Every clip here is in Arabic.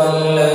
صراط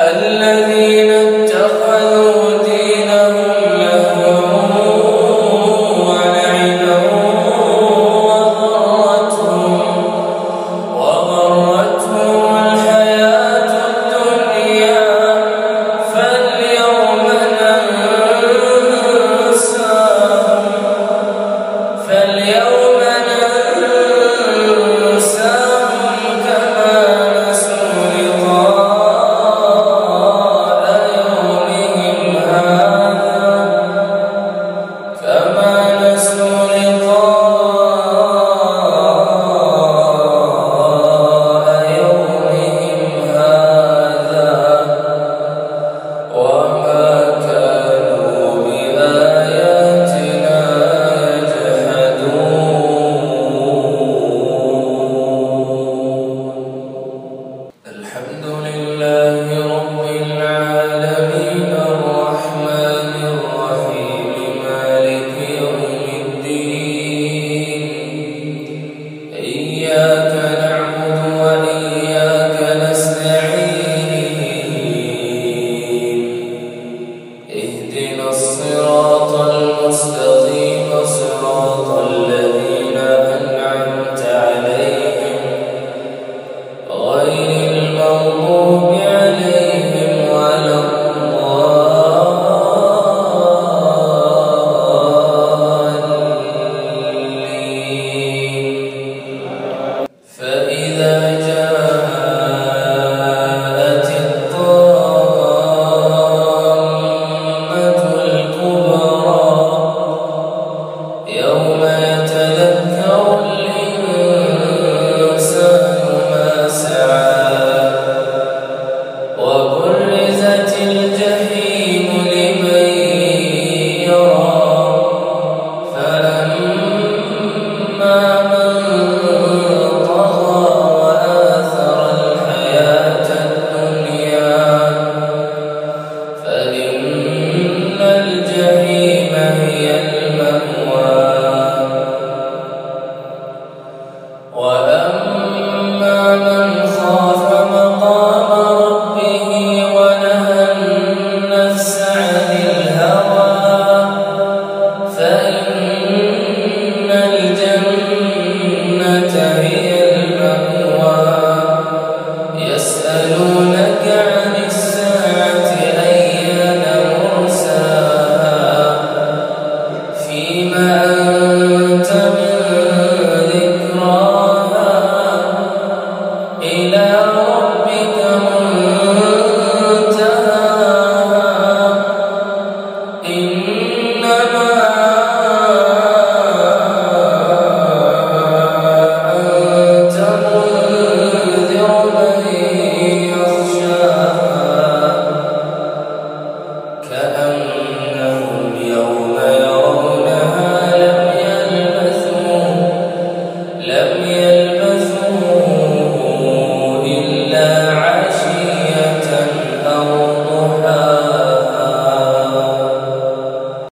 إياك اهدنا الصراط